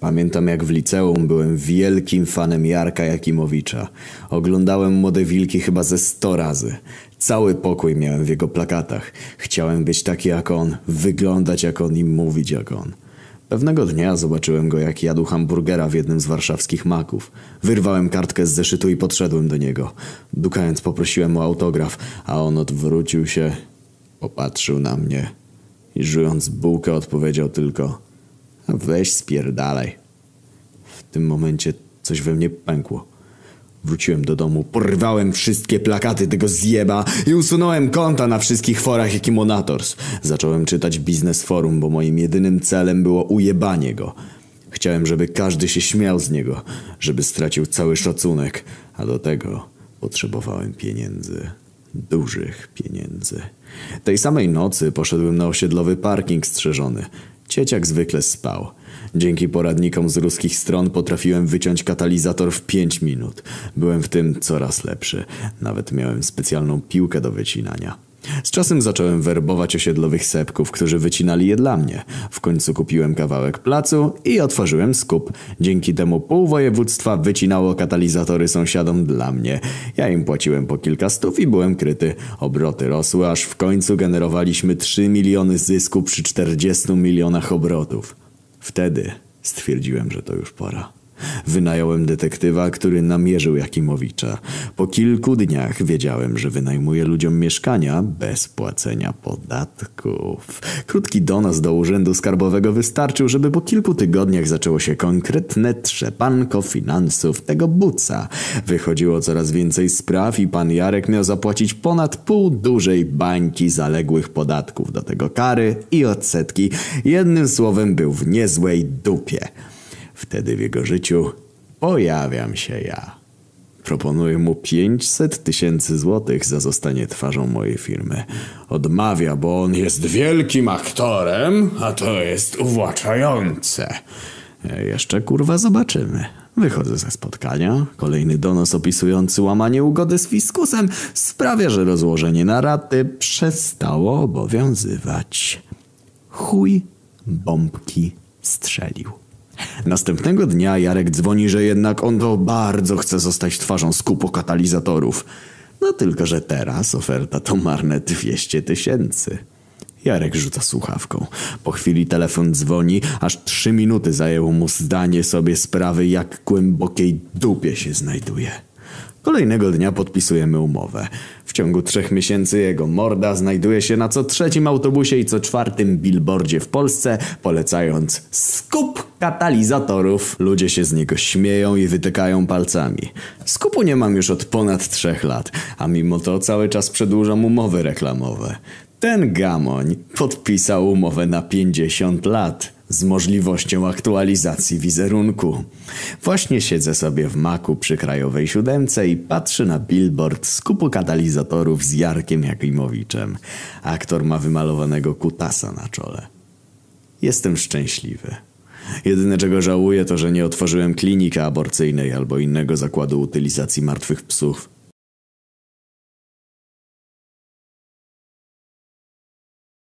Pamiętam jak w liceum byłem wielkim fanem Jarka Jakimowicza. Oglądałem Młode Wilki chyba ze sto razy. Cały pokój miałem w jego plakatach. Chciałem być taki jak on, wyglądać jak on i mówić jak on. Pewnego dnia zobaczyłem go jak jadł hamburgera w jednym z warszawskich maków. Wyrwałem kartkę z zeszytu i podszedłem do niego. Dukając poprosiłem o autograf, a on odwrócił się, popatrzył na mnie i żując bułkę odpowiedział tylko Weź spierdalaj. W tym momencie coś we mnie pękło. Wróciłem do domu, porwałem wszystkie plakaty tego zjeba i usunąłem konta na wszystkich forach jak i Monators. Zacząłem czytać Biznes Forum, bo moim jedynym celem było ujebanie go. Chciałem, żeby każdy się śmiał z niego, żeby stracił cały szacunek, a do tego potrzebowałem pieniędzy. Dużych pieniędzy. Tej samej nocy poszedłem na osiedlowy parking strzeżony. Cieciak zwykle spał. Dzięki poradnikom z ruskich stron potrafiłem wyciąć katalizator w 5 minut. Byłem w tym coraz lepszy. Nawet miałem specjalną piłkę do wycinania. Z czasem zacząłem werbować osiedlowych sepków, którzy wycinali je dla mnie. W końcu kupiłem kawałek placu i otworzyłem skup. Dzięki temu pół województwa wycinało katalizatory sąsiadom dla mnie. Ja im płaciłem po kilka stów i byłem kryty. Obroty rosły, aż w końcu generowaliśmy 3 miliony zysku przy 40 milionach obrotów. Wtedy stwierdziłem, że to już pora. Wynająłem detektywa, który namierzył Jakimowicza. Po kilku dniach wiedziałem, że wynajmuje ludziom mieszkania bez płacenia podatków. Krótki donos do urzędu skarbowego wystarczył, żeby po kilku tygodniach zaczęło się konkretne trzepanko finansów tego buca. Wychodziło coraz więcej spraw i pan Jarek miał zapłacić ponad pół dużej bańki zaległych podatków, do tego kary i odsetki. Jednym słowem był w niezłej dupie. Wtedy w jego życiu pojawiam się ja. Proponuję mu 500 tysięcy złotych za zostanie twarzą mojej firmy. Odmawia, bo on jest wielkim aktorem, a to jest uwłaczające. E, Jeszcze kurwa zobaczymy. Wychodzę ze spotkania. Kolejny donos opisujący łamanie ugody z fiskusem sprawia, że rozłożenie na raty przestało obowiązywać. Chuj bombki strzelił. Następnego dnia Jarek dzwoni, że jednak on to bardzo chce zostać twarzą skupu katalizatorów. No tylko, że teraz oferta to marne 200 tysięcy. Jarek rzuca słuchawką. Po chwili telefon dzwoni, aż trzy minuty zajęło mu zdanie sobie sprawy, jak głębokiej dupie się znajduje. Kolejnego dnia podpisujemy umowę. W ciągu trzech miesięcy jego morda znajduje się na co trzecim autobusie i co czwartym billboardzie w Polsce, polecając skup katalizatorów. Ludzie się z niego śmieją i wytykają palcami. Skupu nie mam już od ponad trzech lat, a mimo to cały czas przedłużam umowy reklamowe. Ten gamoń podpisał umowę na 50 lat z możliwością aktualizacji wizerunku. Właśnie siedzę sobie w maku przy krajowej siódemce i patrzę na billboard skupu katalizatorów z Jarkiem Jakimowiczem. Aktor ma wymalowanego kutasa na czole. Jestem szczęśliwy. Jedyne czego żałuję to, że nie otworzyłem kliniki aborcyjnej albo innego zakładu utylizacji martwych psów.